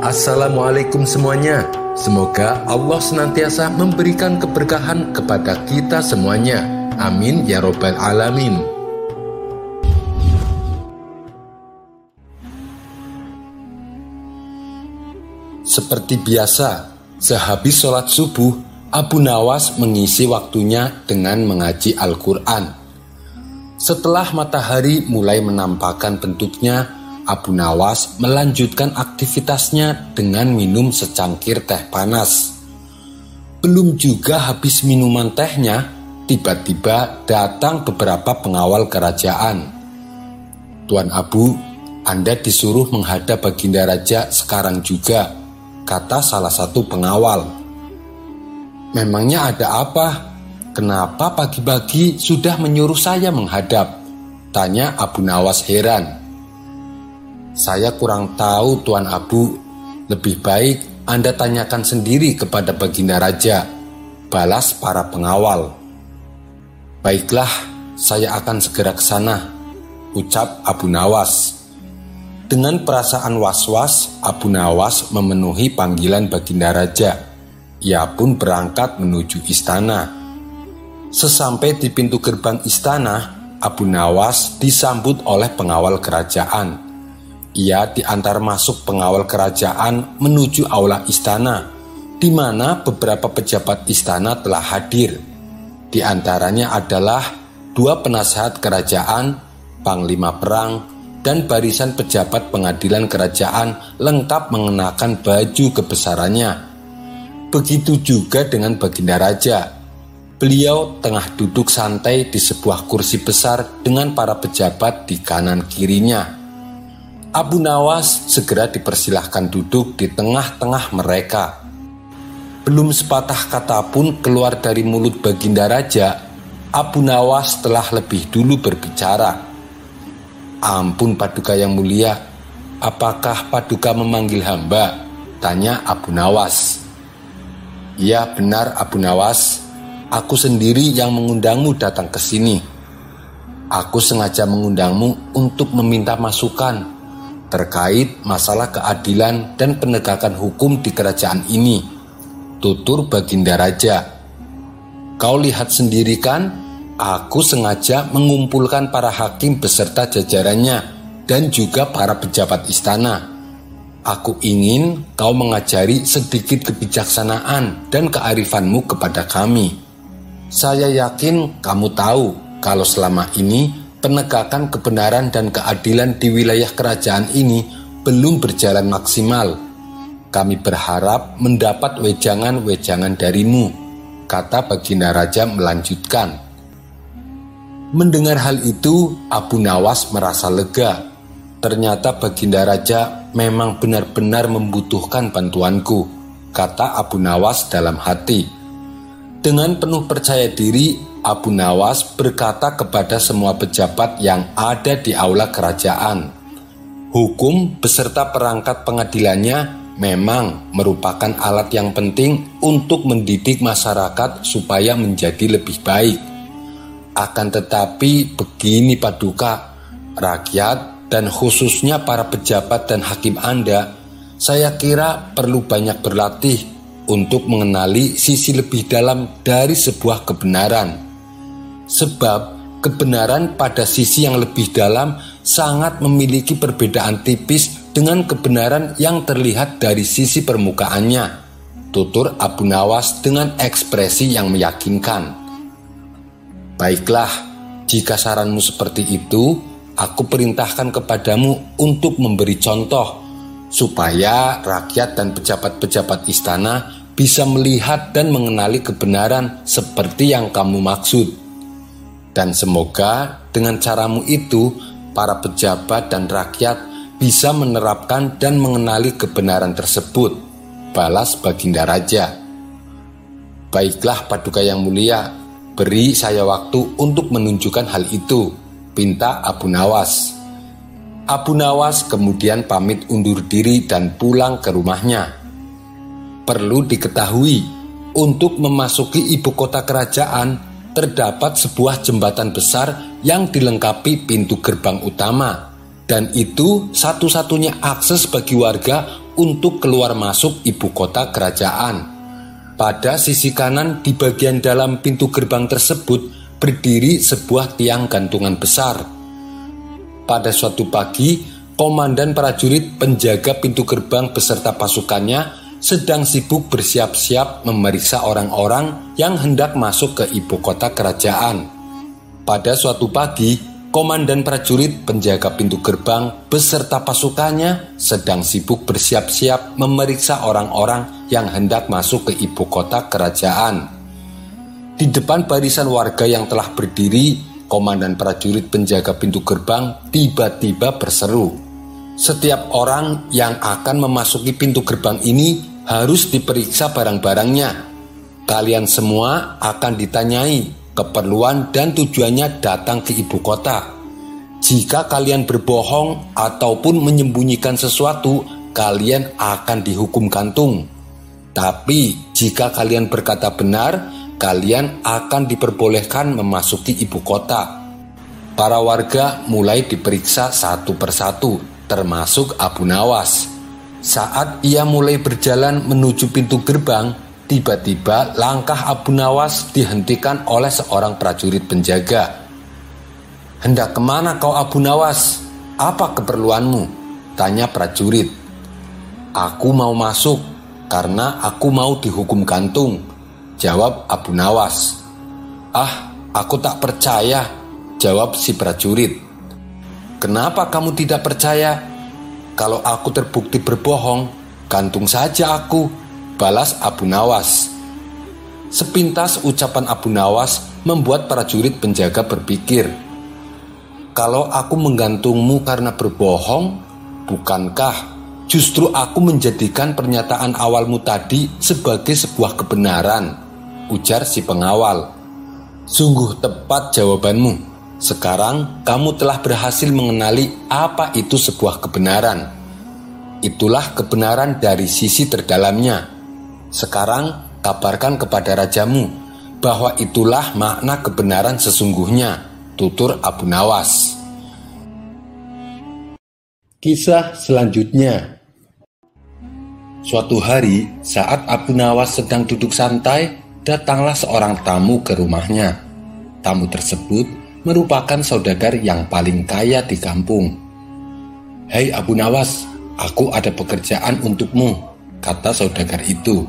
Assalamualaikum semuanya. Semoga Allah senantiasa memberikan keberkahan kepada kita semuanya. Amin ya Robbal 'Alamin. Seperti biasa, sehabis sholat subuh, Abu Nawas mengisi waktunya dengan mengaji Al-Quran. Setelah matahari mulai menampakkan bentuknya, Abu Nawas melanjutkan aktivitasnya dengan minum secangkir teh panas. Belum juga habis minuman tehnya, tiba-tiba datang beberapa pengawal kerajaan. Tuan Abu, Anda disuruh menghadap Baginda Raja sekarang juga kata salah satu pengawal. Memangnya ada apa? Kenapa pagi-pagi sudah menyuruh saya menghadap? Tanya Abu Nawas heran. Saya kurang tahu Tuan Abu. Lebih baik Anda tanyakan sendiri kepada Baginda Raja. Balas para pengawal. Baiklah, saya akan segera ke sana. Ucap Abu Nawas. Dengan perasaan was-was, Abu Nawas memenuhi panggilan Baginda Raja. Ia pun berangkat menuju istana. Sesampai di pintu gerbang istana, Abu Nawas disambut oleh pengawal kerajaan. Ia diantar masuk pengawal kerajaan menuju aula istana, di mana beberapa pejabat istana telah hadir. Di antaranya adalah dua penasehat kerajaan, panglima perang, dan barisan pejabat pengadilan kerajaan lengkap mengenakan baju kebesarannya. Begitu juga dengan Baginda Raja. Beliau tengah duduk santai di sebuah kursi besar dengan para pejabat di kanan kirinya. Abu Nawas segera dipersilahkan duduk di tengah-tengah mereka. Belum sepatah kata pun keluar dari mulut Baginda Raja, Abu Nawas telah lebih dulu berbicara. Ampun Paduka yang mulia, apakah Paduka memanggil hamba? Tanya Abu Nawas. Ya benar Abu Nawas, aku sendiri yang mengundangmu datang ke sini. Aku sengaja mengundangmu untuk meminta masukan terkait masalah keadilan dan penegakan hukum di kerajaan ini. Tutur Baginda Raja. Kau lihat sendiri kan, Aku sengaja mengumpulkan para hakim beserta jajarannya dan juga para pejabat istana. Aku ingin kau mengajari sedikit kebijaksanaan dan kearifanmu kepada kami. Saya yakin kamu tahu kalau selama ini penegakan kebenaran dan keadilan di wilayah kerajaan ini belum berjalan maksimal. Kami berharap mendapat wejangan-wejangan darimu, kata Baginda Raja melanjutkan. Mendengar hal itu, Abu Nawas merasa lega. Ternyata Baginda Raja memang benar-benar membutuhkan bantuanku, kata Abu Nawas dalam hati. Dengan penuh percaya diri, Abu Nawas berkata kepada semua pejabat yang ada di aula kerajaan, "Hukum beserta perangkat pengadilannya memang merupakan alat yang penting untuk mendidik masyarakat supaya menjadi lebih baik." Akan tetapi begini Paduka, rakyat dan khususnya para pejabat dan hakim Anda, saya kira perlu banyak berlatih untuk mengenali sisi lebih dalam dari sebuah kebenaran. Sebab kebenaran pada sisi yang lebih dalam sangat memiliki perbedaan tipis dengan kebenaran yang terlihat dari sisi permukaannya. Tutur Abu Nawas dengan ekspresi yang meyakinkan. Baiklah, jika saranmu seperti itu, aku perintahkan kepadamu untuk memberi contoh, supaya rakyat dan pejabat-pejabat istana bisa melihat dan mengenali kebenaran seperti yang kamu maksud. Dan semoga dengan caramu itu, para pejabat dan rakyat bisa menerapkan dan mengenali kebenaran tersebut. Balas Baginda Raja. Baiklah Paduka yang mulia, Beri saya waktu untuk menunjukkan hal itu, pinta Abu Nawas. Abu Nawas kemudian pamit undur diri dan pulang ke rumahnya. Perlu diketahui, untuk memasuki ibu kota kerajaan terdapat sebuah jembatan besar yang dilengkapi pintu gerbang utama Dan itu satu-satunya akses bagi warga untuk keluar masuk ibu kota kerajaan. Pada sisi kanan di bagian dalam pintu gerbang tersebut berdiri sebuah tiang gantungan besar. Pada suatu pagi, komandan prajurit penjaga pintu gerbang beserta pasukannya sedang sibuk bersiap-siap memeriksa orang-orang yang hendak masuk ke ibu kota kerajaan. Pada suatu pagi, komandan prajurit penjaga pintu gerbang beserta pasukannya sedang sibuk bersiap-siap memeriksa orang-orang yang hendak masuk ke ibu kota kerajaan. Di depan barisan warga yang telah berdiri, komandan prajurit penjaga pintu gerbang tiba-tiba berseru, "Setiap orang yang akan memasuki pintu gerbang ini harus diperiksa barang-barangnya. Kalian semua akan ditanyai keperluan dan tujuannya datang ke ibu kota. Jika kalian berbohong ataupun menyembunyikan sesuatu, kalian akan dihukum gantung. Tapi jika kalian berkata benar, kalian akan diperbolehkan memasuki ibu kota. Para warga mulai diperiksa satu persatu, termasuk Abu Nawas. Saat ia mulai berjalan menuju pintu gerbang, tiba-tiba langkah Abu Nawas dihentikan oleh seorang prajurit penjaga. Hendak ke mana kau Abu Nawas? Apa keperluanmu? Tanya prajurit. Aku mau masuk karena aku mau dihukum gantung. Jawab Abu Nawas. Ah, aku tak percaya. Jawab si prajurit. Kenapa kamu tidak percaya? Kalau aku terbukti berbohong, gantung saja aku, balas Abu Nawas. Sepintas ucapan Abu Nawas membuat para jurid penjaga berpikir, kalau aku menggantungmu karena berbohong, bukankah justru aku menjadikan pernyataan awalmu tadi sebagai sebuah kebenaran? Ujar si pengawal. Sungguh tepat jawabanmu. Sekarang kamu telah berhasil mengenali apa itu sebuah kebenaran. Itulah kebenaran dari sisi terdalamnya. Sekarang kabarkan kepada rajamu bahwa itulah makna kebenaran sesungguhnya, tutur Abu Nawas. Kisah selanjutnya Suatu hari, saat Abu Nawas sedang duduk santai, datanglah seorang tamu ke rumahnya. Tamu tersebut merupakan saudagar yang paling kaya di kampung. Hei Abu Nawas, aku ada pekerjaan untukmu, kata saudagar itu.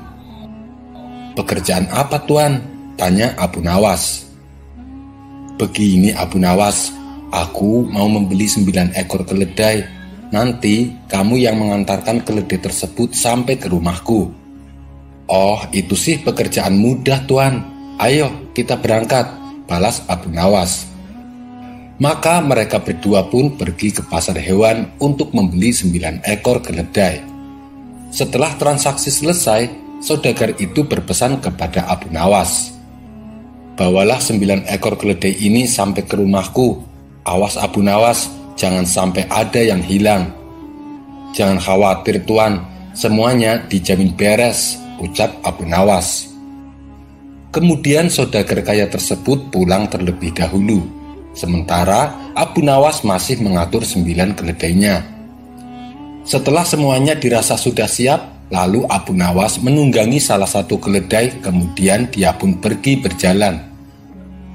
Pekerjaan apa tuan? Tanya Abu Nawas. Begini Abu Nawas, aku mau membeli sembilan ekor keledai. Nanti kamu yang mengantarkan keledai tersebut sampai ke rumahku. Oh, itu sih pekerjaan mudah tuan. Ayo kita berangkat, balas Abu Nawas. Maka mereka berdua pun pergi ke pasar hewan untuk membeli sembilan ekor keledai. Setelah transaksi selesai, saudagar itu berpesan kepada Abu Nawas. Bawalah sembilan ekor keledai ini sampai ke rumahku. Awas Abu Nawas, jangan sampai ada yang hilang. Jangan khawatir tuan, semuanya dijamin beres, ucap Abu Nawas. Kemudian saudagar kaya tersebut pulang terlebih dahulu Sementara Abu Nawas masih mengatur sembilan keledainya. Setelah semuanya dirasa sudah siap, lalu Abu Nawas menunggangi salah satu keledai, kemudian dia pun pergi berjalan.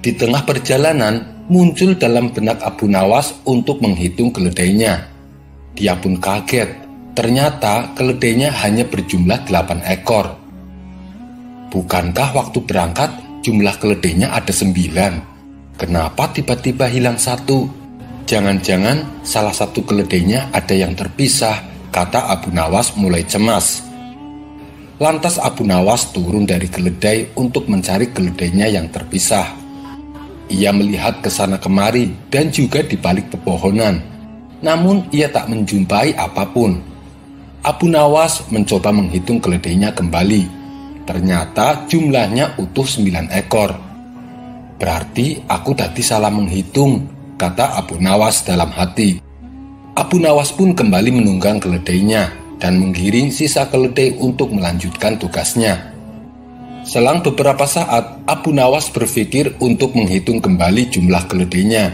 Di tengah perjalanan, muncul dalam benak Abu Nawas untuk menghitung keledainya. Dia pun kaget, ternyata keledainya hanya berjumlah delapan ekor. Bukankah waktu berangkat jumlah keledainya ada sembilan? Kenapa tiba-tiba hilang satu? Jangan-jangan salah satu keledainya ada yang terpisah, kata Abu Nawas mulai cemas. Lantas Abu Nawas turun dari keledai untuk mencari keledainya yang terpisah. Ia melihat ke sana kemari dan juga di balik pepohonan. Namun ia tak menjumpai apa pun. Abu Nawas mencoba menghitung keledainya kembali. Ternyata jumlahnya utuh sembilan ekor. Berarti aku tadi salah menghitung, kata Abu Nawas dalam hati. Abu Nawas pun kembali menunggang keledainya dan menggiring sisa keledai untuk melanjutkan tugasnya. Selang beberapa saat, Abu Nawas berpikir untuk menghitung kembali jumlah keledainya.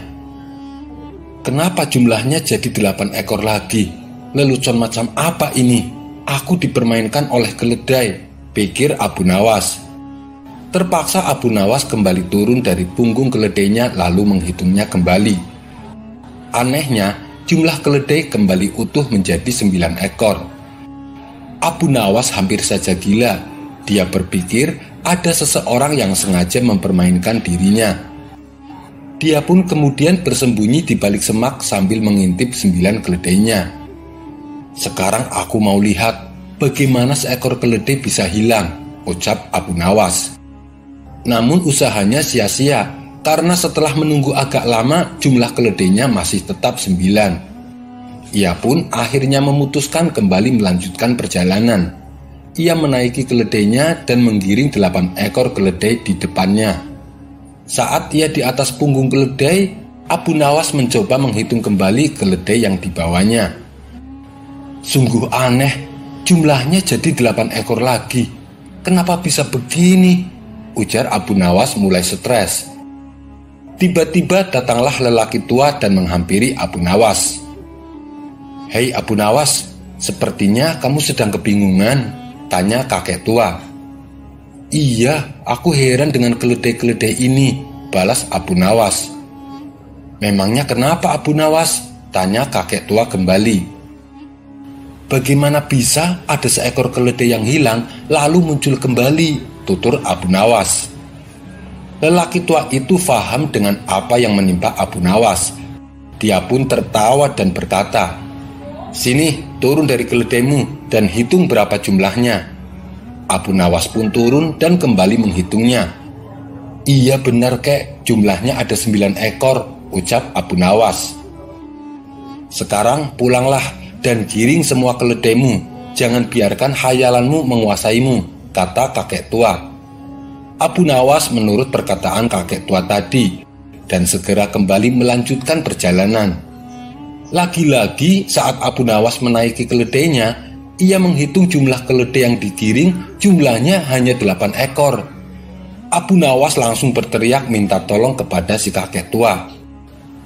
Kenapa jumlahnya jadi delapan ekor lagi? Lelucon macam apa ini? Aku dipermainkan oleh keledai, pikir Abu Nawas. Terpaksa Abu Nawas kembali turun dari punggung keledainya lalu menghitungnya kembali. Anehnya, jumlah keledai kembali utuh menjadi sembilan ekor. Abu Nawas hampir saja gila. Dia berpikir ada seseorang yang sengaja mempermainkan dirinya. Dia pun kemudian bersembunyi di balik semak sambil mengintip sembilan keledainya. Sekarang aku mau lihat bagaimana seekor keledai bisa hilang, ucap Abu Nawas. Namun usahanya sia-sia karena setelah menunggu agak lama jumlah keledainya masih tetap sembilan. Ia pun akhirnya memutuskan kembali melanjutkan perjalanan. Ia menaiki keledainya dan menggiring delapan ekor keledai di depannya. Saat ia di atas punggung keledai, Abu Nawas mencoba menghitung kembali keledai yang dibawanya. Sungguh aneh, jumlahnya jadi delapan ekor lagi. Kenapa bisa begini? Ujar Abu Nawas mulai stres. Tiba-tiba datanglah lelaki tua dan menghampiri Abu Nawas. Hei Abu Nawas, sepertinya kamu sedang kebingungan, tanya kakek tua. Iya, aku heran dengan keledai-keledai ini, balas Abu Nawas. Memangnya kenapa Abu Nawas? Tanya kakek tua kembali. Bagaimana bisa ada seekor keledai yang hilang lalu muncul kembali? Tutur Abu Nawas. Lelaki tua itu faham dengan apa yang menimpa Abu Nawas. Dia pun tertawa dan berkata, Sini, turun dari keledaimu dan hitung berapa jumlahnya. Abu Nawas pun turun dan kembali menghitungnya. Iya benar kek, jumlahnya ada sembilan ekor, ucap Abu Nawas. Sekarang pulanglah dan giring semua keledaimu. Jangan biarkan hayalanmu menguasaimu, kata kakek tua. Abu Nawas menurut perkataan kakek tua tadi dan segera kembali melanjutkan perjalanan. Lagi-lagi saat Abu Nawas menaiki keledainya, ia menghitung jumlah keledai yang digiring, jumlahnya hanya delapan ekor. Abu Nawas langsung berteriak minta tolong kepada si kakek tua.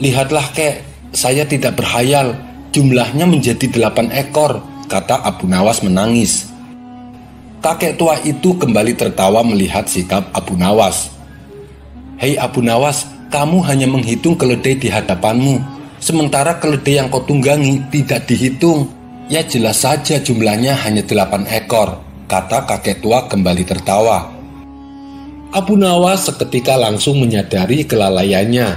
Lihatlah kek, saya tidak berhayal, jumlahnya menjadi delapan ekor, kata Abu Nawas menangis. Kakek tua itu kembali tertawa melihat sikap Abu Nawas. Hei Abu Nawas, kamu hanya menghitung keledai di hadapanmu, sementara keledai yang kau tunggangi tidak dihitung. Ya jelas saja jumlahnya hanya delapan ekor, kata kakek tua kembali tertawa. Abu Nawas seketika langsung menyadari kelalaiannya.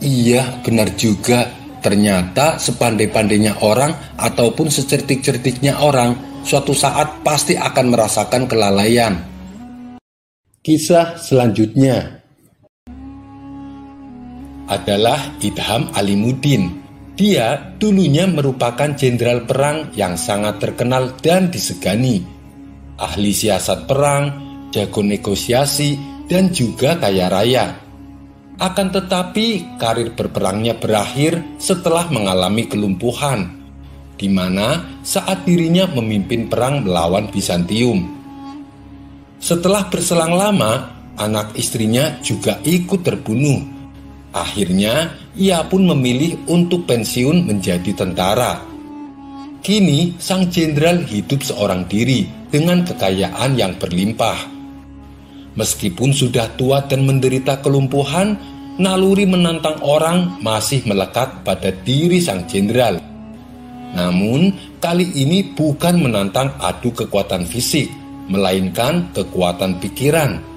Iya, benar juga. Ternyata sepandai-pandainya orang ataupun secerdik-cerdiknya orang, suatu saat pasti akan merasakan kelalaian. Kisah selanjutnya adalah Idham Alimuddin dia dulunya merupakan jenderal perang yang sangat terkenal dan disegani. Ahli siasat perang, jago negosiasi, dan juga kaya raya. Akan tetapi, karir berperangnya berakhir setelah mengalami kelumpuhan, di mana saat dirinya memimpin perang melawan Bizantium. Setelah berselang lama, anak istrinya juga ikut terbunuh Akhirnya, ia pun memilih untuk pensiun menjadi tentara. Kini, sang jenderal hidup seorang diri dengan kekayaan yang berlimpah. Meskipun sudah tua dan menderita kelumpuhan, naluri menantang orang masih melekat pada diri sang jenderal. Namun, kali ini bukan menantang adu kekuatan fisik, melainkan kekuatan pikiran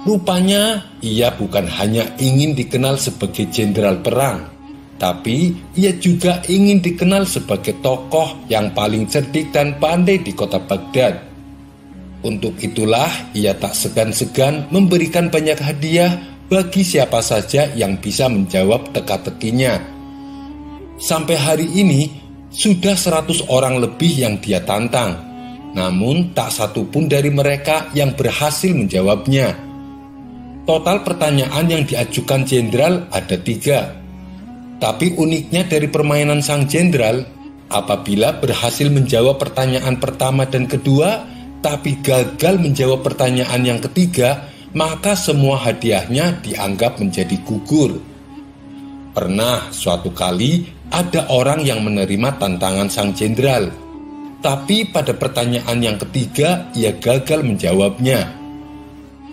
Rupanya ia bukan hanya ingin dikenal sebagai jenderal perang, tapi ia juga ingin dikenal sebagai tokoh yang paling cerdik dan pandai di kota Baghdad. Untuk itulah ia tak segan-segan memberikan banyak hadiah bagi siapa saja yang bisa menjawab teka-tekinya. Sampai hari ini sudah 100 orang lebih yang dia tantang, namun tak satu pun dari mereka yang berhasil menjawabnya. Total pertanyaan yang diajukan jenderal ada tiga. Tapi uniknya dari permainan sang jenderal, apabila berhasil menjawab pertanyaan pertama dan kedua, tapi gagal menjawab pertanyaan yang ketiga, maka semua hadiahnya dianggap menjadi gugur. Pernah suatu kali ada orang yang menerima tantangan sang jenderal. Tapi pada pertanyaan yang ketiga ia gagal menjawabnya.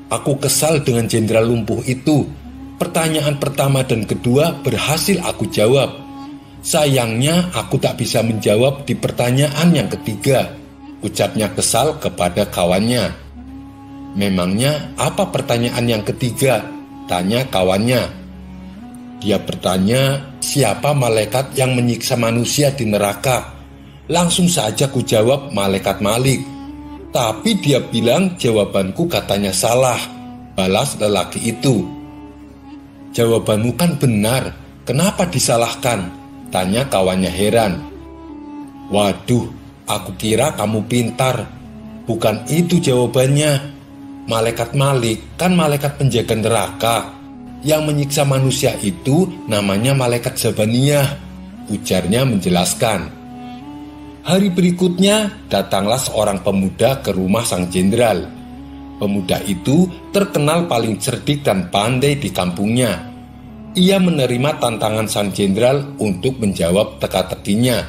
Aku kesal dengan jenderal lumpuh itu. Pertanyaan pertama dan kedua berhasil aku jawab. Sayangnya aku tak bisa menjawab di pertanyaan yang ketiga. Ucapnya kesal kepada kawannya. Memangnya apa pertanyaan yang ketiga? Tanya kawannya. Dia bertanya, siapa malaikat yang menyiksa manusia di neraka? Langsung saja ku jawab malaikat Malik. Tapi dia bilang jawabanku katanya salah. Balas lelaki itu. Jawabanmu kan benar, kenapa disalahkan? Tanya kawannya heran. Waduh, aku kira kamu pintar. Bukan itu jawabannya. Malaikat Malik kan malaikat penjaga neraka yang menyiksa manusia itu namanya malaikat Zabaniyah. Ujarnya menjelaskan. Hari berikutnya datanglah seorang pemuda ke rumah sang jenderal. Pemuda itu terkenal paling cerdik dan pandai di kampungnya. Ia menerima tantangan sang jenderal untuk menjawab teka-tekinya.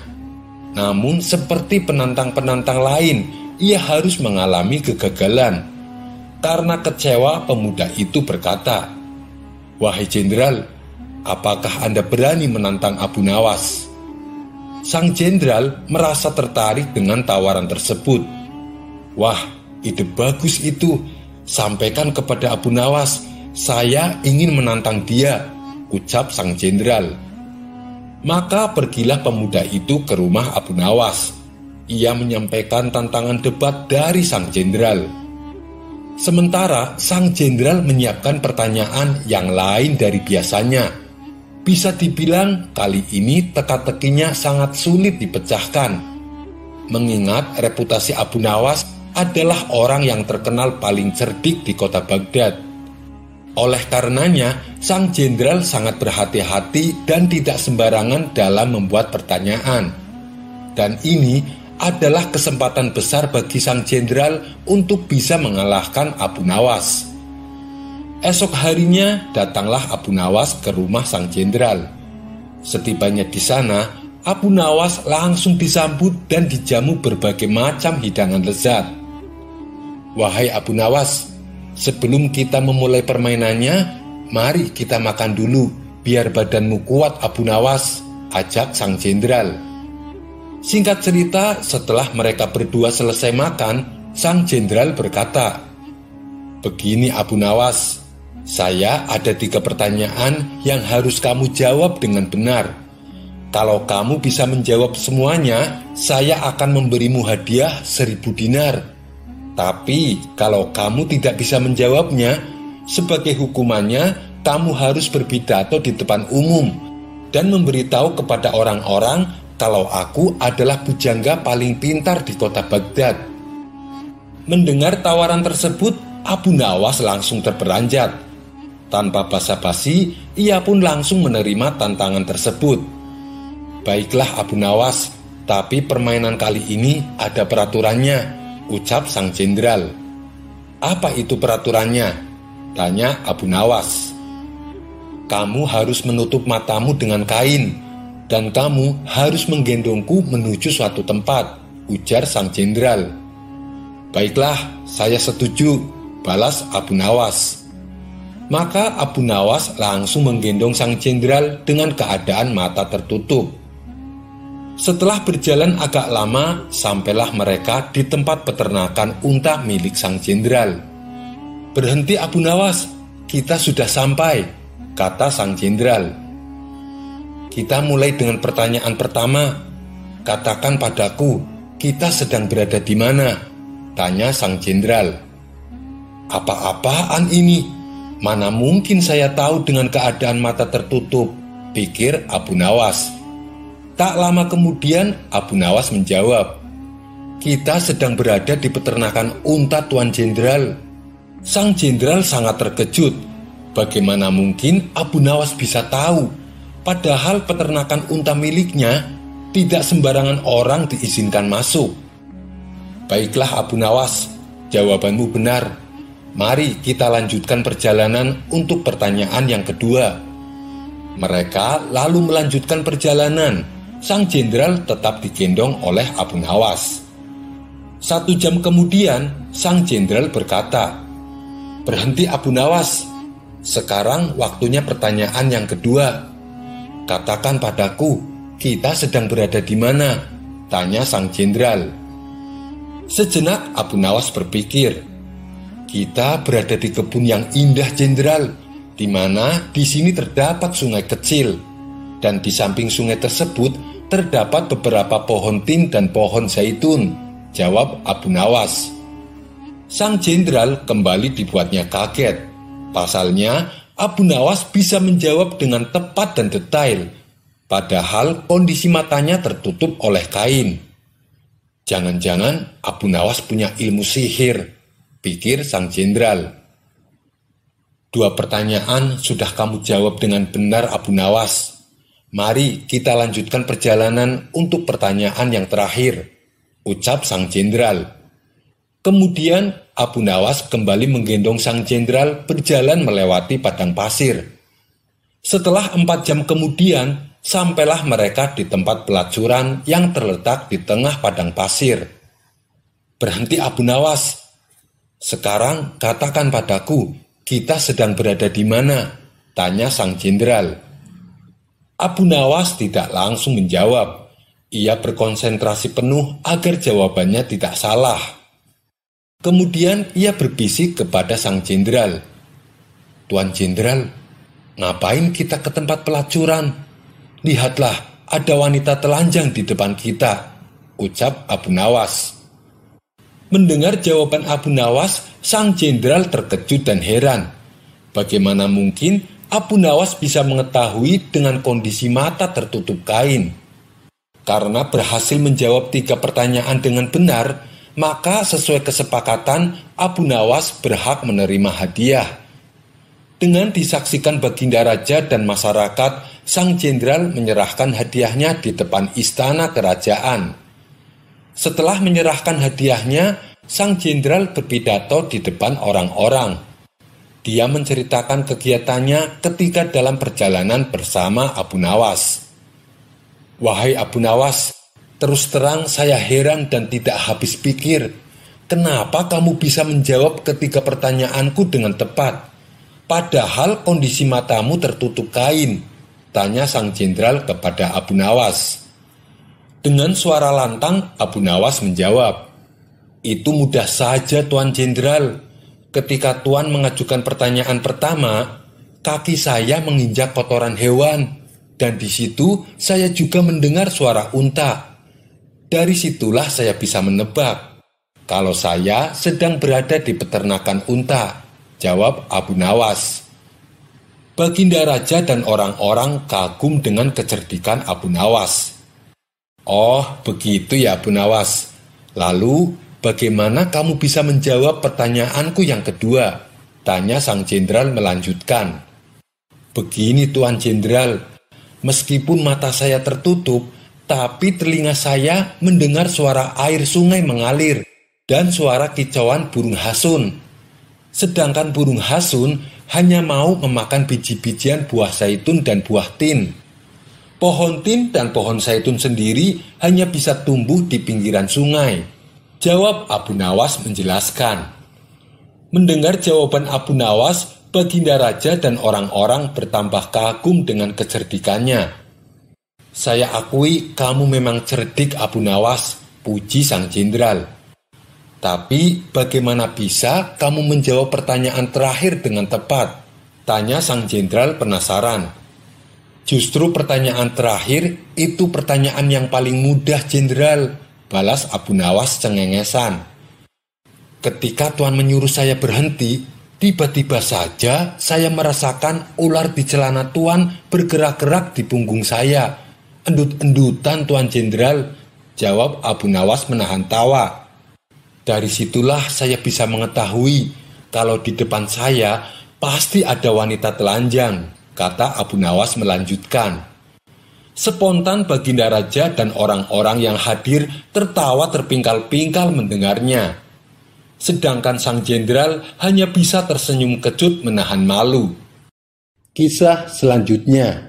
Namun seperti penantang-penantang lain, ia harus mengalami kegagalan. Karena kecewa, pemuda itu berkata, Wahai jenderal, apakah Anda berani menantang Abu Nawas? Sang jenderal merasa tertarik dengan tawaran tersebut. Wah, ide bagus itu. Sampaikan kepada Abu Nawas, saya ingin menantang dia, ucap sang jenderal. Maka pergilah pemuda itu ke rumah Abu Nawas. Ia menyampaikan tantangan debat dari sang jenderal. Sementara sang jenderal menyiapkan pertanyaan yang lain dari biasanya. Bisa dibilang kali ini teka-tekinya sangat sulit dipecahkan. Mengingat reputasi Abu Nawas adalah orang yang terkenal paling cerdik di kota Baghdad. Oleh karenanya, sang jenderal sangat berhati-hati dan tidak sembarangan dalam membuat pertanyaan. Dan ini adalah kesempatan besar bagi sang jenderal untuk bisa mengalahkan Abu Nawas. Esok harinya datanglah Abu Nawas ke rumah sang jenderal. Setibanya di sana, Abu Nawas langsung disambut dan dijamu berbagai macam hidangan lezat. Wahai Abu Nawas, sebelum kita memulai permainannya, mari kita makan dulu biar badanmu kuat Abu Nawas, ajak sang jenderal. Singkat cerita, setelah mereka berdua selesai makan, sang jenderal berkata, Begini Abu Nawas, saya ada tiga pertanyaan yang harus kamu jawab dengan benar. Kalau kamu bisa menjawab semuanya, saya akan memberimu hadiah seribu dinar. Tapi kalau kamu tidak bisa menjawabnya, sebagai hukumannya kamu harus berpidato di depan umum dan memberitahu kepada orang-orang kalau aku adalah pujangga paling pintar di kota Baghdad. Mendengar tawaran tersebut, Abu Nawas langsung terperanjat. Tanpa basa-basi, ia pun langsung menerima tantangan tersebut. Baiklah Abu Nawas, tapi permainan kali ini ada peraturannya, ucap sang jenderal. Apa itu peraturannya? Tanya Abu Nawas. Kamu harus menutup matamu dengan kain, dan kamu harus menggendongku menuju suatu tempat, ujar sang jenderal. Baiklah, saya setuju, balas Abu Nawas. Maka Abu Nawas langsung menggendong sang jenderal dengan keadaan mata tertutup. Setelah berjalan agak lama, sampailah mereka di tempat peternakan unta milik sang jenderal. Berhenti Abu Nawas, kita sudah sampai, kata sang jenderal. Kita mulai dengan pertanyaan pertama. Katakan padaku, kita sedang berada di mana? Tanya sang jenderal. Apa-apaan ini? Mana mungkin saya tahu dengan keadaan mata tertutup? Pikir Abu Nawas. Tak lama kemudian Abu Nawas menjawab, kita sedang berada di peternakan unta Tuan Jenderal. Sang Jenderal sangat terkejut. Bagaimana mungkin Abu Nawas bisa tahu Padahal peternakan unta miliknya tidak sembarangan orang diizinkan masuk. Baiklah Abu Nawas, jawabanmu benar. Mari kita lanjutkan perjalanan untuk pertanyaan yang kedua. Mereka lalu melanjutkan perjalanan. Sang jenderal tetap digendong oleh Abu Nawas. Satu jam kemudian, sang jenderal berkata, "Berhenti Abu Nawas. Sekarang waktunya pertanyaan yang kedua. Katakan padaku, kita sedang berada di mana?" tanya sang jenderal. Sejenak Abu Nawas berpikir, "Kita berada di kebun yang indah, jenderal." di mana di sini terdapat sungai kecil, dan di samping sungai tersebut terdapat beberapa pohon tin dan pohon zaitun, jawab Abu Nawas. Sang jenderal kembali dibuatnya kaget. Pasalnya, Abu Nawas bisa menjawab dengan tepat dan detail, padahal kondisi matanya tertutup oleh kain. Jangan-jangan Abu Nawas punya ilmu sihir, pikir sang jenderal. Dua pertanyaan sudah kamu jawab dengan benar Abu Nawas. Mari kita lanjutkan perjalanan untuk pertanyaan yang terakhir, ucap sang jenderal. Kemudian Abu Nawas kembali menggendong sang jenderal berjalan melewati padang pasir. Setelah empat jam kemudian, sampailah mereka di tempat pelacuran yang terletak di tengah padang pasir. Berhenti Abu Nawas. Sekarang katakan padaku, kita sedang berada di mana? Tanya sang jenderal. Abu Nawas tidak langsung menjawab. Ia berkonsentrasi penuh agar jawabannya tidak salah. Kemudian ia berbisik kepada sang jenderal. Tuan jenderal, ngapain kita ke tempat pelacuran? Lihatlah, ada wanita telanjang di depan kita, ucap Abu Nawas. Mendengar jawaban Abu Nawas, sang jenderal terkejut dan heran. Bagaimana mungkin Abu Nawas bisa mengetahui dengan kondisi mata tertutup kain? Karena berhasil menjawab tiga pertanyaan dengan benar, maka sesuai kesepakatan Abu Nawas berhak menerima hadiah. Dengan disaksikan Baginda Raja dan masyarakat, sang jenderal menyerahkan hadiahnya di depan istana kerajaan. Setelah menyerahkan hadiahnya, sang jenderal berpidato di depan orang-orang. Dia menceritakan kegiatannya ketika dalam perjalanan bersama Abu Nawas. Wahai Abu Nawas, terus terang saya heran dan tidak habis pikir. Kenapa kamu bisa menjawab ketiga pertanyaanku dengan tepat? Padahal kondisi matamu tertutup kain, tanya sang jenderal kepada Abu Nawas. Dengan suara lantang, Abu Nawas menjawab, Itu mudah saja Tuan Jenderal. Ketika Tuan mengajukan pertanyaan pertama, kaki saya menginjak kotoran hewan, dan di situ saya juga mendengar suara unta. Dari situlah saya bisa menebak kalau saya sedang berada di peternakan unta, jawab Abu Nawas. Baginda Raja dan orang-orang kagum dengan kecerdikan Abu Nawas. Oh, begitu ya Bu Nawas. Lalu, bagaimana kamu bisa menjawab pertanyaanku yang kedua? Tanya sang jenderal melanjutkan. Begini Tuan Jenderal, meskipun mata saya tertutup, tapi telinga saya mendengar suara air sungai mengalir dan suara kicauan burung hasun. Sedangkan burung hasun hanya mau memakan biji-bijian buah zaitun dan buah tin. Pohon tin dan pohon zaitun sendiri hanya bisa tumbuh di pinggiran sungai. Jawab Abu Nawas menjelaskan. Mendengar jawaban Abu Nawas, Baginda Raja dan orang-orang bertambah kagum dengan kecerdikannya. Saya akui kamu memang cerdik Abu Nawas, puji sang jenderal. Tapi bagaimana bisa kamu menjawab pertanyaan terakhir dengan tepat? Tanya sang jenderal penasaran. Justru pertanyaan terakhir itu pertanyaan yang paling mudah, Jenderal. Balas Abu Nawas cengengesan. Ketika Tuan menyuruh saya berhenti, tiba-tiba saja saya merasakan ular di celana Tuan bergerak-gerak di punggung saya. Endut-endutan Tuan Jenderal, jawab Abu Nawas menahan tawa. Dari situlah saya bisa mengetahui kalau di depan saya pasti ada wanita telanjang kata Abu Nawas melanjutkan. Spontan Baginda Raja dan orang-orang yang hadir tertawa terpingkal-pingkal mendengarnya. Sedangkan sang jenderal hanya bisa tersenyum kecut menahan malu. Kisah selanjutnya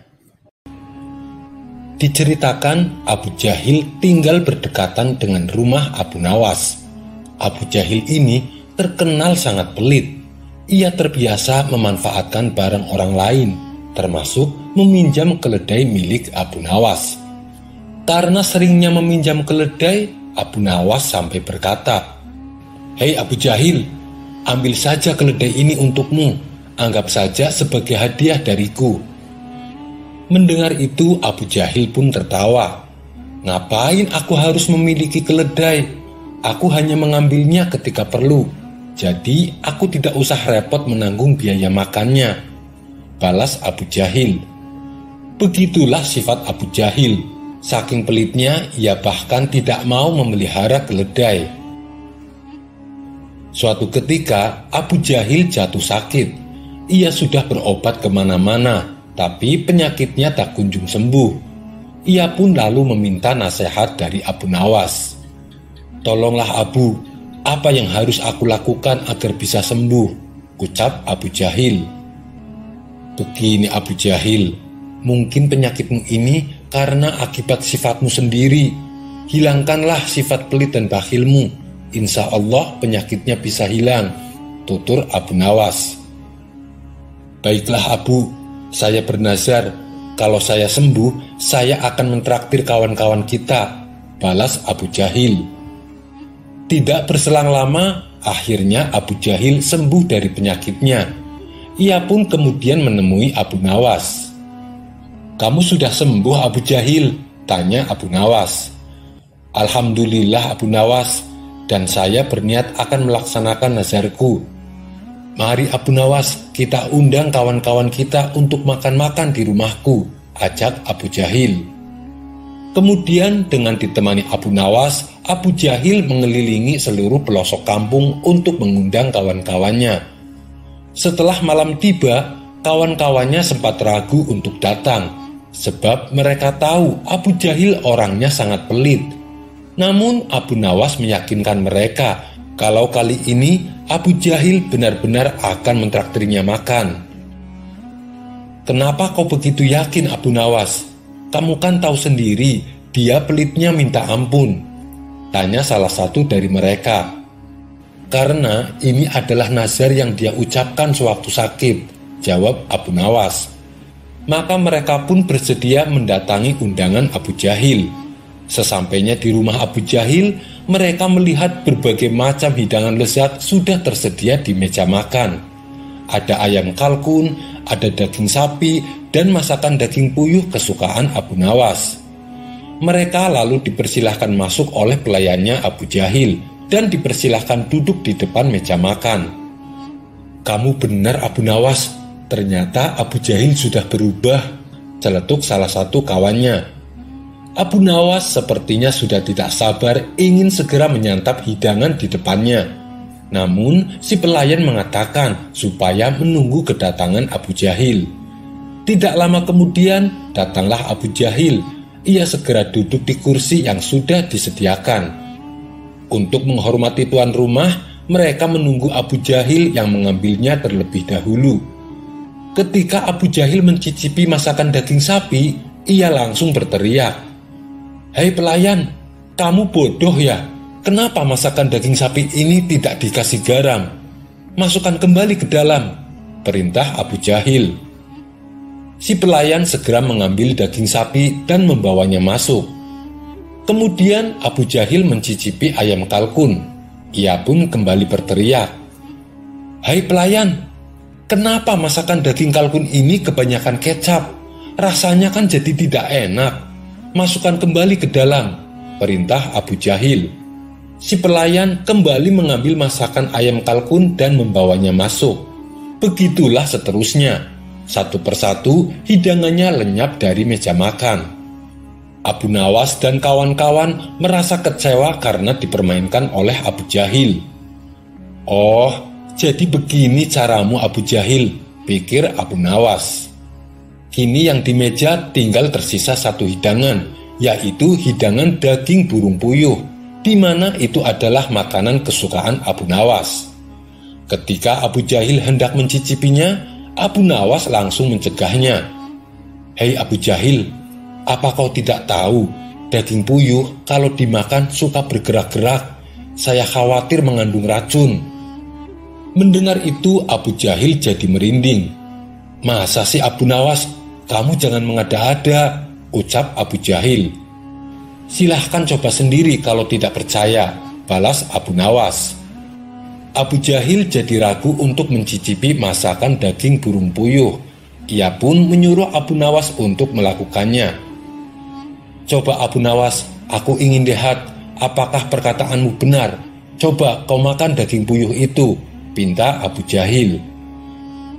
Diceritakan Abu Jahil tinggal berdekatan dengan rumah Abu Nawas. Abu Jahil ini terkenal sangat pelit. Ia terbiasa memanfaatkan barang orang lain, termasuk meminjam keledai milik Abu Nawas. Karena seringnya meminjam keledai, Abu Nawas sampai berkata, Hei Abu Jahil, ambil saja keledai ini untukmu, anggap saja sebagai hadiah dariku. Mendengar itu Abu Jahil pun tertawa. Ngapain aku harus memiliki keledai? Aku hanya mengambilnya ketika perlu. Jadi aku tidak usah repot menanggung biaya makannya. Balas Abu Jahil. Begitulah sifat Abu Jahil. Saking pelitnya, ia bahkan tidak mau memelihara keledai. Suatu ketika, Abu Jahil jatuh sakit. Ia sudah berobat ke mana-mana, tapi penyakitnya tak kunjung sembuh. Ia pun lalu meminta nasihat dari Abu Nawas. Tolonglah Abu, apa yang harus aku lakukan agar bisa sembuh? Ucap Abu Jahil. Begini Abu Jahil, mungkin penyakitmu ini karena akibat sifatmu sendiri. Hilangkanlah sifat pelit dan bakhilmu. Insya Allah penyakitnya bisa hilang. Tutur Abu Nawas. Baiklah Abu, saya bernazar, kalau saya sembuh, saya akan mentraktir kawan-kawan kita, balas Abu Jahil. Tidak berselang lama, akhirnya Abu Jahil sembuh dari penyakitnya. Ia pun kemudian menemui Abu Nawas. Kamu sudah sembuh Abu Jahil? Tanya Abu Nawas. Alhamdulillah Abu Nawas, dan saya berniat akan melaksanakan nazarku Mari Abu Nawas, kita undang kawan-kawan kita untuk makan-makan di rumahku, ajak Abu Jahil. Kemudian dengan ditemani Abu Nawas, Abu Jahil mengelilingi seluruh pelosok kampung untuk mengundang kawan-kawannya. Setelah malam tiba, kawan-kawannya sempat ragu untuk datang, sebab mereka tahu Abu Jahil orangnya sangat pelit. Namun Abu Nawas meyakinkan mereka kalau kali ini Abu Jahil benar-benar akan mentraktirnya makan. Kenapa kau begitu yakin Abu Nawas? Kamu kan tahu sendiri, dia pelitnya minta ampun. Tanya salah satu dari mereka. Karena ini adalah nazar yang dia ucapkan sewaktu sakit, jawab Abu Nawas. Maka mereka pun bersedia mendatangi undangan Abu Jahil. Sesampainya di rumah Abu Jahil, mereka melihat berbagai macam hidangan lezat sudah tersedia di meja makan. Ada ayam kalkun, ada daging sapi, dan masakan daging puyuh kesukaan Abu Nawas. Mereka lalu dipersilahkan masuk oleh pelayannya Abu Jahil dan dipersilahkan duduk di depan meja makan. Kamu benar Abu Nawas, ternyata Abu Jahil sudah berubah, celetuk salah satu kawannya. Abu Nawas sepertinya sudah tidak sabar ingin segera menyantap hidangan di depannya. Namun, si pelayan mengatakan supaya menunggu kedatangan Abu Jahil. Tidak lama kemudian, datanglah Abu Jahil. Ia segera duduk di kursi yang sudah disediakan. Untuk menghormati tuan rumah, mereka menunggu Abu Jahil yang mengambilnya terlebih dahulu. Ketika Abu Jahil mencicipi masakan daging sapi, ia langsung berteriak, Hei pelayan, kamu bodoh ya? Kenapa masakan daging sapi ini tidak dikasih garam? Masukkan kembali ke dalam, perintah Abu Jahil. Si pelayan segera mengambil daging sapi dan membawanya masuk. Kemudian Abu Jahil mencicipi ayam kalkun. Ia pun kembali berteriak, "Hai pelayan, kenapa masakan daging kalkun ini kebanyakan kecap? Rasanya kan jadi tidak enak." Masukkan kembali ke dalam, perintah Abu Jahil. Si pelayan kembali mengambil masakan ayam kalkun dan membawanya masuk. Begitulah seterusnya. Satu persatu hidangannya lenyap dari meja makan. Abu Nawas dan kawan-kawan merasa kecewa karena dipermainkan oleh Abu Jahil. Oh, jadi begini caramu Abu Jahil, pikir Abu Nawas. Kini yang di meja tinggal tersisa satu hidangan, yaitu hidangan daging burung puyuh, di mana itu adalah makanan kesukaan Abu Nawas. Ketika Abu Jahil hendak mencicipinya, Abu Nawas langsung mencegahnya. Hei Abu Jahil, Apa kau tidak tahu daging puyuh kalau dimakan suka bergerak-gerak? Saya khawatir mengandung racun. Mendengar itu Abu Jahil jadi merinding. Masa sih Abu Nawas, kamu jangan mengada-ada, ucap Abu Jahil. Silahkan coba sendiri kalau tidak percaya, balas Abu Nawas. Abu Jahil jadi ragu untuk mencicipi masakan daging burung puyuh. Ia pun menyuruh Abu Nawas untuk melakukannya. Coba Abu Nawas, aku ingin lihat apakah perkataanmu benar. Coba kau makan daging puyuh itu, pinta Abu Jahil.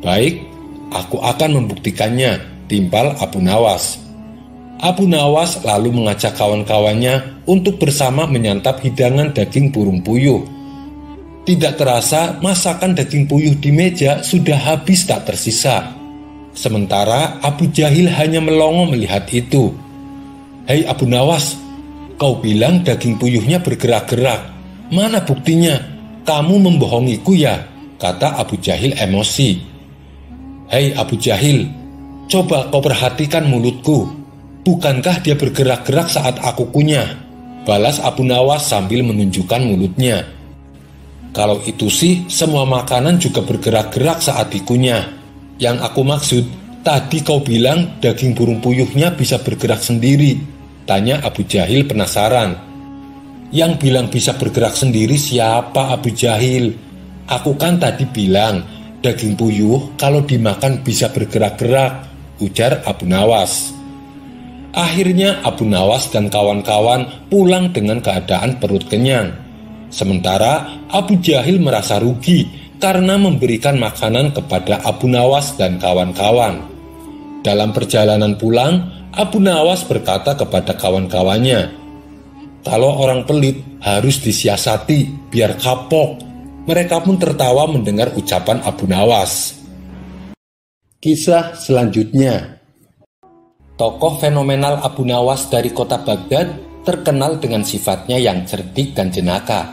Baik, aku akan membuktikannya, timpal Abu Nawas. Abu Nawas lalu mengajak kawan-kawannya untuk bersama menyantap hidangan daging burung puyuh. Tidak terasa masakan daging puyuh di meja sudah habis tak tersisa. Sementara Abu Jahil hanya melongo melihat itu. Hei Abu Nawas, kau bilang daging puyuhnya bergerak-gerak. Mana buktinya? Kamu membohongiku ya? Kata Abu Jahil emosi. Hei Abu Jahil, coba kau perhatikan mulutku. Bukankah dia bergerak-gerak saat aku kunyah? Balas Abu Nawas sambil menunjukkan mulutnya. Kalau itu sih, semua makanan juga bergerak-gerak saat dikunyah. Yang aku maksud, tadi kau bilang daging burung puyuhnya bisa bergerak sendiri. Tanya Abu Jahil penasaran. Yang bilang bisa bergerak sendiri siapa Abu Jahil? Aku kan tadi bilang, daging puyuh kalau dimakan bisa bergerak-gerak, ujar Abu Nawas. Akhirnya Abu Nawas dan kawan-kawan pulang dengan keadaan perut kenyang. Sementara Abu Jahil merasa rugi karena memberikan makanan kepada Abu Nawas dan kawan-kawan. Dalam perjalanan pulang, Abu Nawas berkata kepada kawan-kawannya, "Kalau orang pelit harus disiasati biar kapok." Mereka pun tertawa mendengar ucapan Abu Nawas. Kisah selanjutnya Tokoh fenomenal Abu Nawas dari kota Baghdad terkenal dengan sifatnya yang cerdik dan jenaka.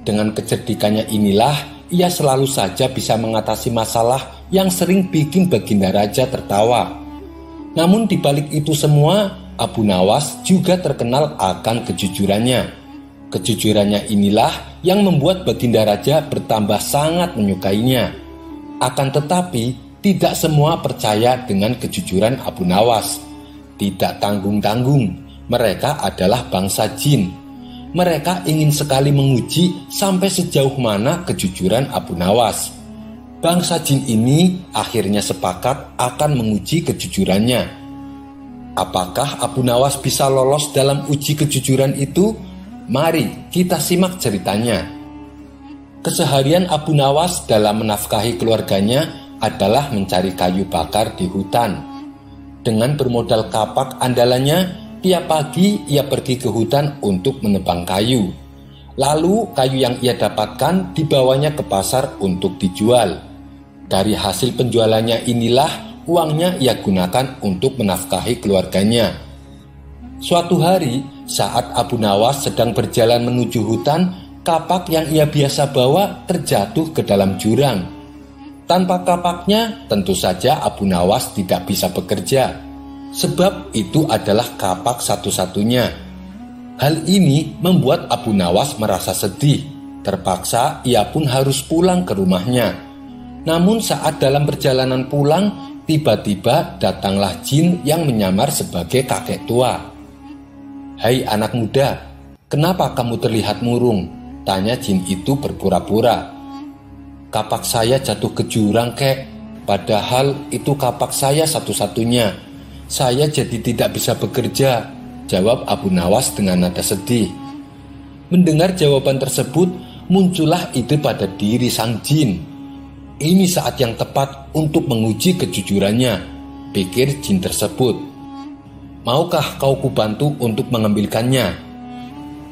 Dengan kecerdikannya inilah ia selalu saja bisa mengatasi masalah yang sering bikin Baginda Raja tertawa. Namun di balik itu semua, Abu Nawas juga terkenal akan kejujurannya. Kejujurannya inilah yang membuat Baginda Raja bertambah sangat menyukainya. Akan tetapi, tidak semua percaya dengan kejujuran Abu Nawas tidak tanggung-tanggung. Mereka adalah bangsa jin. Mereka ingin sekali menguji sampai sejauh mana kejujuran Abu Nawas. Bangsa jin ini akhirnya sepakat akan menguji kejujurannya. Apakah Abu Nawas bisa lolos dalam uji kejujuran itu? Mari kita simak ceritanya. Keseharian Abu Nawas dalam menafkahi keluarganya adalah mencari kayu bakar di hutan. Dengan bermodal kapak andalannya, tiap pagi ia pergi ke hutan untuk menebang kayu. Lalu kayu yang ia dapatkan dibawanya ke pasar untuk dijual. Dari hasil penjualannya inilah uangnya ia gunakan untuk menafkahi keluarganya. Suatu hari, saat Abu Nawas sedang berjalan menuju hutan, kapak yang ia biasa bawa terjatuh ke dalam jurang. Tanpa kapaknya, tentu saja Abu Nawas tidak bisa bekerja, sebab itu adalah kapak satu-satunya. Hal ini membuat Abu Nawas merasa sedih. Terpaksa ia pun harus pulang ke rumahnya. Namun saat dalam perjalanan pulang, tiba-tiba datanglah jin yang menyamar sebagai kakek tua. Hai anak muda, kenapa kamu terlihat murung? Tanya jin itu berpura-pura kapak saya jatuh ke jurang kek. Padahal itu kapak saya satu-satunya. Saya jadi tidak bisa bekerja, jawab Abu Nawas dengan nada sedih. Mendengar jawaban tersebut, muncullah ide pada diri sang jin. Ini saat yang tepat untuk menguji kejujurannya, pikir jin tersebut. Maukah kau kubantu untuk mengambilkannya?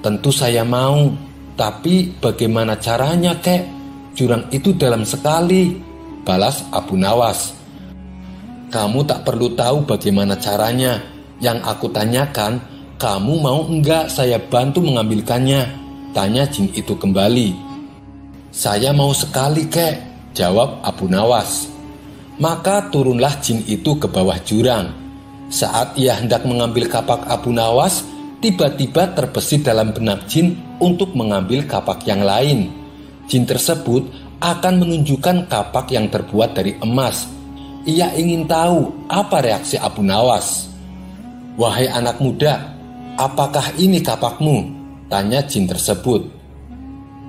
Tentu saya mau, tapi bagaimana caranya, kek? Jurang itu dalam sekali, balas Abu Nawas. Kamu tak perlu tahu bagaimana caranya. Yang aku tanyakan, kamu mau enggak saya bantu mengambilkannya? Tanya jin itu kembali. Saya mau sekali kek, jawab Abu Nawas. Maka turunlah jin itu ke bawah jurang. Saat ia hendak mengambil kapak Abu Nawas, tiba-tiba terbesit dalam benak jin untuk mengambil kapak yang lain. Jin tersebut akan menunjukkan kapak yang terbuat dari emas. Ia ingin tahu apa reaksi Abu Nawas. Wahai anak muda, apakah ini kapakmu? Tanya jin tersebut.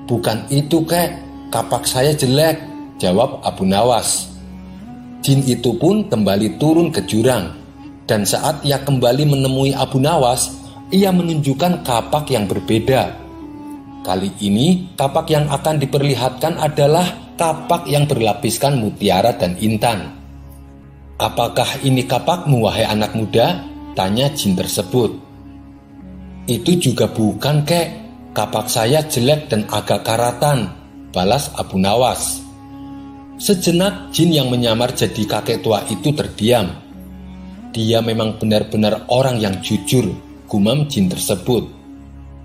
Bukan itu kek, kapak saya jelek, jawab Abu Nawas. Jin itu pun kembali turun ke jurang dan saat ia kembali menemui Abu Nawas, ia menunjukkan kapak yang berbeda. Kali ini, kapak yang akan diperlihatkan adalah kapak yang berlapiskan mutiara dan intan. Apakah ini kapakmu, wahai anak muda? Tanya jin tersebut. Itu juga bukan, kek. Kapak saya jelek dan agak karatan, balas Abu Nawas. Sejenak jin yang menyamar jadi kakek tua itu terdiam dia memang benar-benar orang yang jujur, gumam jin tersebut.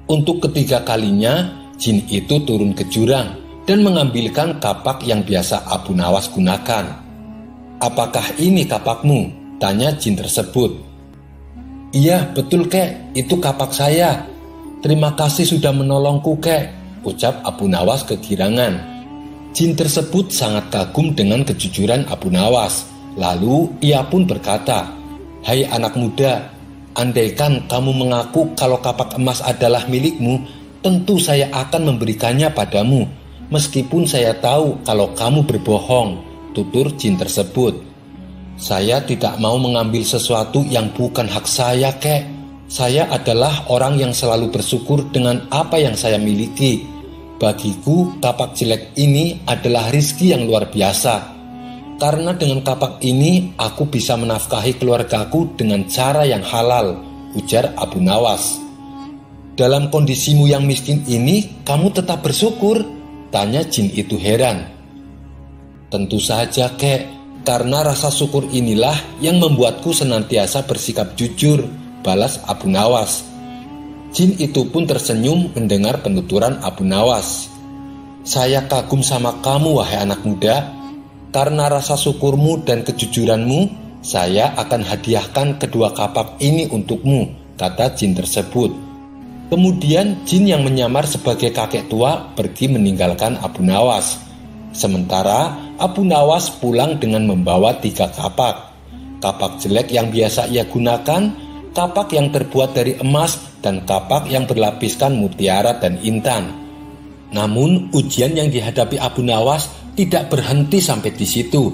Untuk ketiga kalinya, jin itu turun ke jurang dan mengambilkan kapak yang biasa Abu Nawas gunakan. Apakah ini kapakmu? Tanya jin tersebut. Iya, betul kek, itu kapak saya. Terima kasih sudah menolongku kek, ucap Abu Nawas kegirangan. Jin tersebut sangat kagum dengan kejujuran Abu Nawas. Lalu ia pun berkata, Hai anak muda, andaikan kamu mengaku kalau kapak emas adalah milikmu, tentu saya akan memberikannya padamu, meskipun saya tahu kalau kamu berbohong, tutur jin tersebut. Saya tidak mau mengambil sesuatu yang bukan hak saya, kek. Saya adalah orang yang selalu bersyukur dengan apa yang saya miliki. Bagiku, kapak jelek ini adalah rizki yang luar biasa karena dengan kapak ini aku bisa menafkahi keluargaku dengan cara yang halal, ujar Abu Nawas. Dalam kondisimu yang miskin ini, kamu tetap bersyukur? Tanya jin itu heran. Tentu saja, kek, karena rasa syukur inilah yang membuatku senantiasa bersikap jujur, balas Abu Nawas. Jin itu pun tersenyum mendengar penuturan Abu Nawas. Saya kagum sama kamu, wahai anak muda, karena rasa syukurmu dan kejujuranmu, saya akan hadiahkan kedua kapak ini untukmu, kata jin tersebut. Kemudian jin yang menyamar sebagai kakek tua pergi meninggalkan Abu Nawas. Sementara Abu Nawas pulang dengan membawa tiga kapak. Kapak jelek yang biasa ia gunakan, kapak yang terbuat dari emas, dan kapak yang berlapiskan mutiara dan intan. Namun ujian yang dihadapi Abu Nawas tidak berhenti sampai di situ.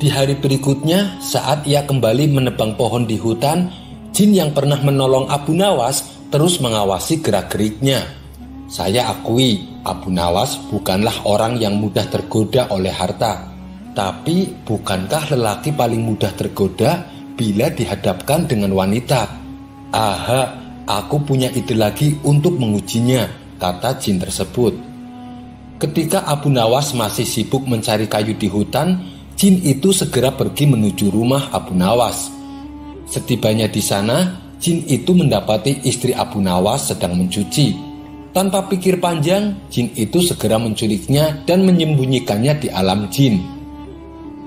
Di hari berikutnya, saat ia kembali menebang pohon di hutan, jin yang pernah menolong Abu Nawas terus mengawasi gerak-geriknya. Saya akui, Abu Nawas bukanlah orang yang mudah tergoda oleh harta. Tapi bukankah lelaki paling mudah tergoda bila dihadapkan dengan wanita? Aha, aku punya ide lagi untuk mengujinya, kata jin tersebut. Ketika Abu Nawas masih sibuk mencari kayu di hutan, jin itu segera pergi menuju rumah Abu Nawas. Setibanya di sana, jin itu mendapati istri Abu Nawas sedang mencuci. Tanpa pikir panjang, jin itu segera menculiknya dan menyembunyikannya di alam jin.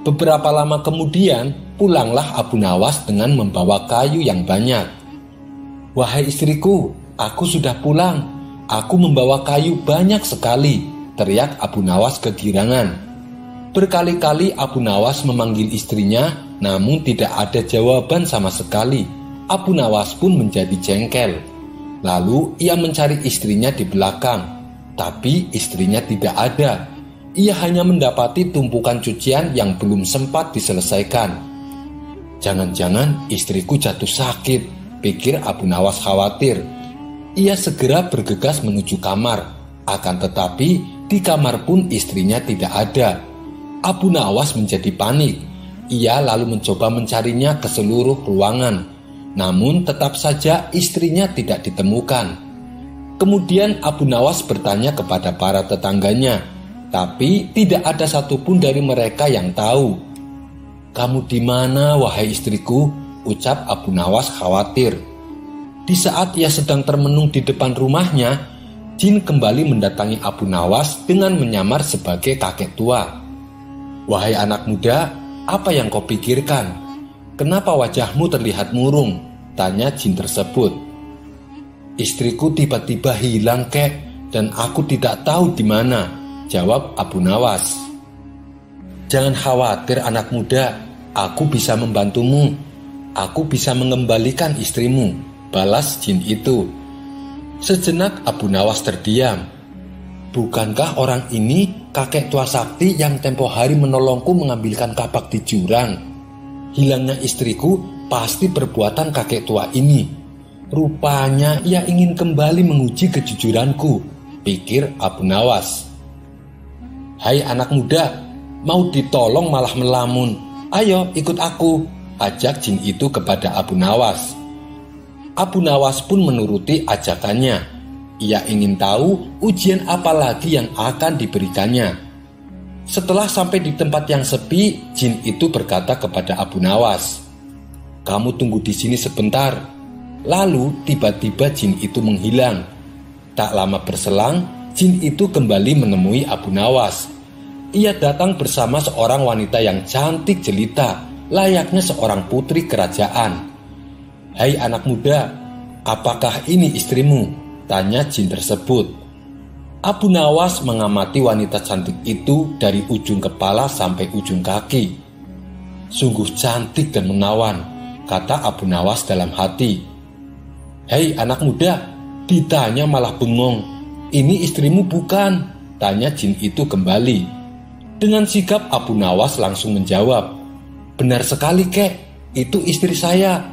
Beberapa lama kemudian, pulanglah Abu Nawas dengan membawa kayu yang banyak. Wahai istriku, aku sudah pulang. Aku membawa kayu banyak sekali teriak Abu Nawas kegirangan. Berkali-kali Abu Nawas memanggil istrinya, namun tidak ada jawaban sama sekali. Abu Nawas pun menjadi jengkel. Lalu ia mencari istrinya di belakang, tapi istrinya tidak ada. Ia hanya mendapati tumpukan cucian yang belum sempat diselesaikan. Jangan-jangan istriku jatuh sakit, pikir Abu Nawas khawatir. Ia segera bergegas menuju kamar, akan tetapi di kamar pun istrinya tidak ada. Abu Nawas menjadi panik. Ia lalu mencoba mencarinya ke seluruh ruangan. Namun tetap saja istrinya tidak ditemukan. Kemudian Abu Nawas bertanya kepada para tetangganya, tapi tidak ada satupun dari mereka yang tahu. Kamu di mana, wahai istriku? ucap Abu Nawas khawatir. Di saat ia sedang termenung di depan rumahnya, Jin kembali mendatangi Abu Nawas dengan menyamar sebagai kakek tua. Wahai anak muda, apa yang kau pikirkan? Kenapa wajahmu terlihat murung? Tanya jin tersebut. Istriku tiba-tiba hilang kek dan aku tidak tahu di mana. Jawab Abu Nawas. Jangan khawatir anak muda, aku bisa membantumu. Aku bisa mengembalikan istrimu. Balas jin itu. Sejenak Abu Nawas terdiam. Bukankah orang ini kakek tua sakti yang tempo hari menolongku mengambilkan kapak di jurang? hilangnya istriku pasti perbuatan kakek tua ini. Rupanya ia ingin kembali menguji kejujuranku, pikir Abu Nawas. Hai anak muda, mau ditolong malah melamun. Ayo ikut aku, ajak jin itu kepada Abu Nawas. Abu Nawas pun menuruti ajakannya. Ia ingin tahu ujian apa lagi yang akan diberikannya. Setelah sampai di tempat yang sepi, jin itu berkata kepada Abu Nawas, "Kamu tunggu di sini sebentar." Lalu tiba-tiba jin itu menghilang. Tak lama berselang, jin itu kembali menemui Abu Nawas. Ia datang bersama seorang wanita yang cantik jelita, layaknya seorang putri kerajaan. "Hai anak muda, apakah ini istrimu?" tanya jin tersebut. Abu Nawas mengamati wanita cantik itu dari ujung kepala sampai ujung kaki. Sungguh cantik dan menawan, kata Abu Nawas dalam hati. Hei anak muda, ditanya malah bengong. Ini istrimu bukan? Tanya jin itu kembali. Dengan sikap Abu Nawas langsung menjawab. Benar sekali kek, itu istri saya.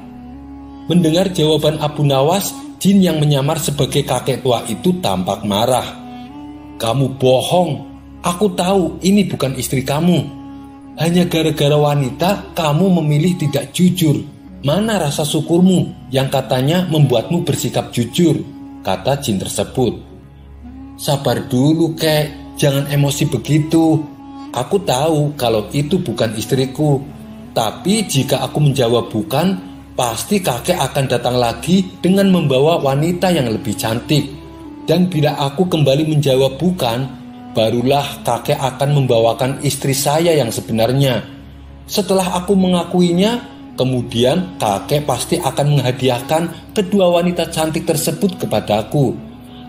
Mendengar jawaban Abu Nawas, jin yang menyamar sebagai kakek tua itu tampak marah. Kamu bohong. Aku tahu ini bukan istri kamu. Hanya gara-gara wanita kamu memilih tidak jujur. Mana rasa syukurmu yang katanya membuatmu bersikap jujur? Kata jin tersebut. Sabar dulu kek, jangan emosi begitu. Aku tahu kalau itu bukan istriku. Tapi jika aku menjawab bukan, pasti kakek akan datang lagi dengan membawa wanita yang lebih cantik. Dan bila aku kembali menjawab bukan, barulah kakek akan membawakan istri saya yang sebenarnya. Setelah aku mengakuinya, kemudian kakek pasti akan menghadiahkan kedua wanita cantik tersebut kepadaku.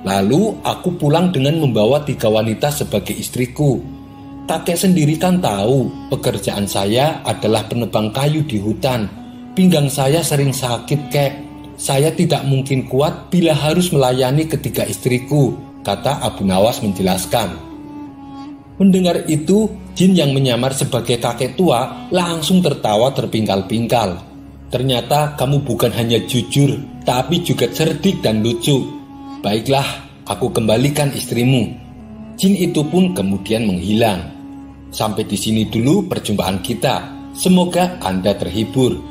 Lalu aku pulang dengan membawa tiga wanita sebagai istriku. Kakek sendiri kan tahu pekerjaan saya adalah penebang kayu di hutan. Pinggang saya sering sakit, kek. Saya tidak mungkin kuat bila harus melayani ketiga istriku, kata Abu Nawas menjelaskan. Mendengar itu, jin yang menyamar sebagai kakek tua langsung tertawa terpingkal-pingkal. Ternyata kamu bukan hanya jujur, tapi juga cerdik dan lucu. Baiklah, aku kembalikan istrimu. Jin itu pun kemudian menghilang. Sampai di sini dulu perjumpaan kita. Semoga Anda terhibur.